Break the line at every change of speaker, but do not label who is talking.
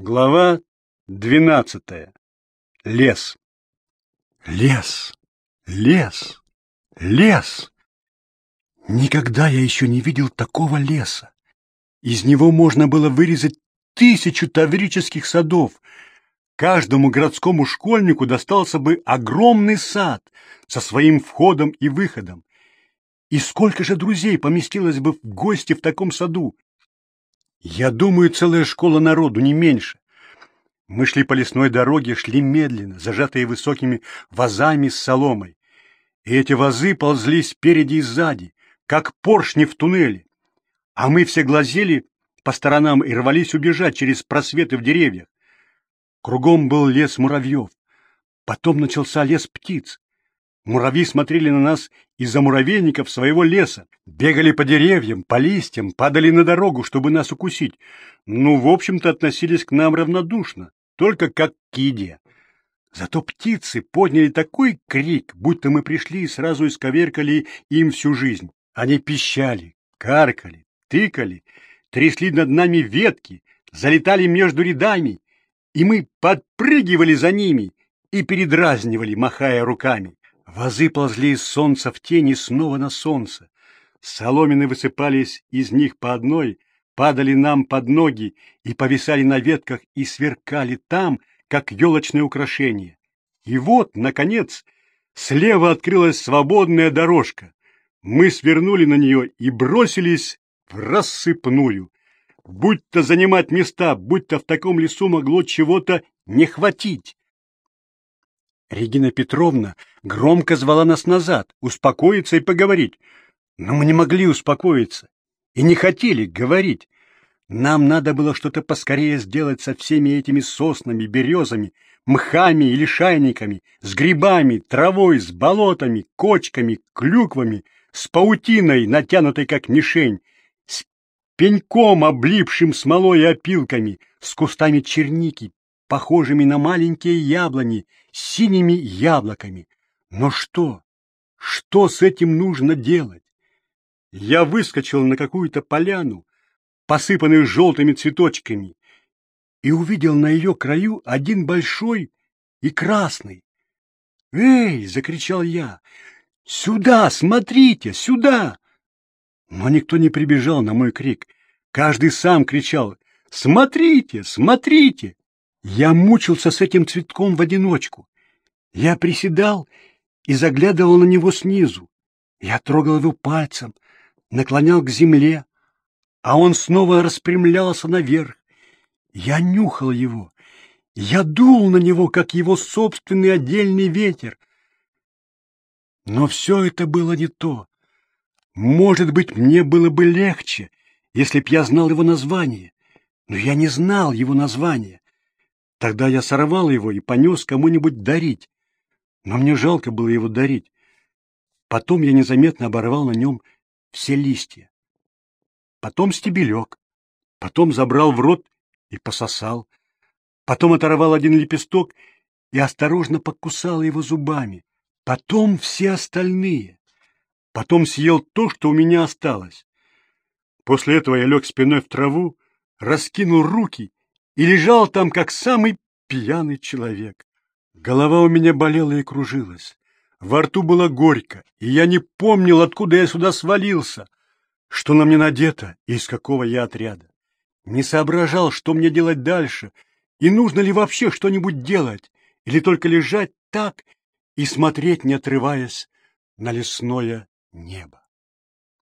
Глава двенадцатая. Лес. Лес, лес, лес. Никогда я еще не видел такого леса. Из него можно было вырезать тысячу таврических садов. Каждому городскому школьнику достался бы огромный сад со своим входом и выходом. И сколько же друзей поместилось бы в гости в таком саду? Я думаю, целая школа народу, не меньше. Мы шли по лесной дороге, шли медленно, зажатые высокими вазами с соломой. И эти вазы ползли спереди и сзади, как поршни в туннеле. А мы все глазели по сторонам и рвались убежать через просветы в деревьях. Кругом был лес муравьев. Потом начался лес птиц. Муравьи смотрели на нас из-за муравейников своего леса, бегали по деревьям, по листьям, падали на дорогу, чтобы нас укусить. Ну, в общем-то, относились к нам равнодушно, только как к еде. Зато птицы подняли такой крик, будто мы пришли и сразу исковеркали им всю жизнь. Они пищали, каркали, тыкали, трясли над нами ветки, залетали между рядами, и мы подпрыгивали за ними и передразнивали, махая руками. Вазы ползли из солнца в тени снова на солнце. Соломины высыпались из них по одной, падали нам под ноги и повисали на ветках и сверкали там, как елочное украшение. И вот, наконец, слева открылась свободная дорожка. Мы свернули на нее и бросились в рассыпную. Будь-то занимать места, будь-то в таком лесу могло чего-то не хватить. Регина Петровна громко звала нас назад, успокоиться и поговорить. Но мы не могли успокоиться и не хотели говорить. Нам надо было что-то поскорее сделать со всеми этими соснами, березами, мхами и лишайниками, с грибами, травой, с болотами, кочками, клюквами, с паутиной, натянутой как мишень, с пеньком, облипшим смолой и опилками, с кустами черники, похожими на маленькие яблони, с синими яблоками. Но что? Что с этим нужно делать? Я выскочил на какую-то поляну, посыпанную желтыми цветочками, и увидел на ее краю один большой и красный. «Эй!» — закричал я. «Сюда! Смотрите! Сюда!» Но никто не прибежал на мой крик. Каждый сам кричал «Смотрите! Смотрите!» Я мучился с этим цветком в одиночку. Я приседал и заглядывал на него снизу. Я трогал его пальцем, наклонял к земле, а он снова распрямлялся наверх. Я нюхал его, я дул на него, как его собственный отдельный ветер. Но все это было не то. Может быть, мне было бы легче, если б я знал его название, но я не знал его названия. Тогда я сорвал его и понес кому-нибудь дарить. Но мне жалко было его дарить. Потом я незаметно оборвал на нем все листья. Потом стебелек. Потом забрал в рот и пососал. Потом оторвал один лепесток и осторожно покусал его зубами. Потом все остальные. Потом съел то, что у меня осталось. После этого я лег спиной в траву, раскинул руки и лежал там, как самый пьяный человек. Голова у меня болела и кружилась. Во рту было горько, и я не помнил, откуда я сюда свалился, что на мне надето и из какого я отряда. Не соображал, что мне делать дальше, и нужно ли вообще что-нибудь делать, или только лежать так и смотреть, не отрываясь, на лесное небо.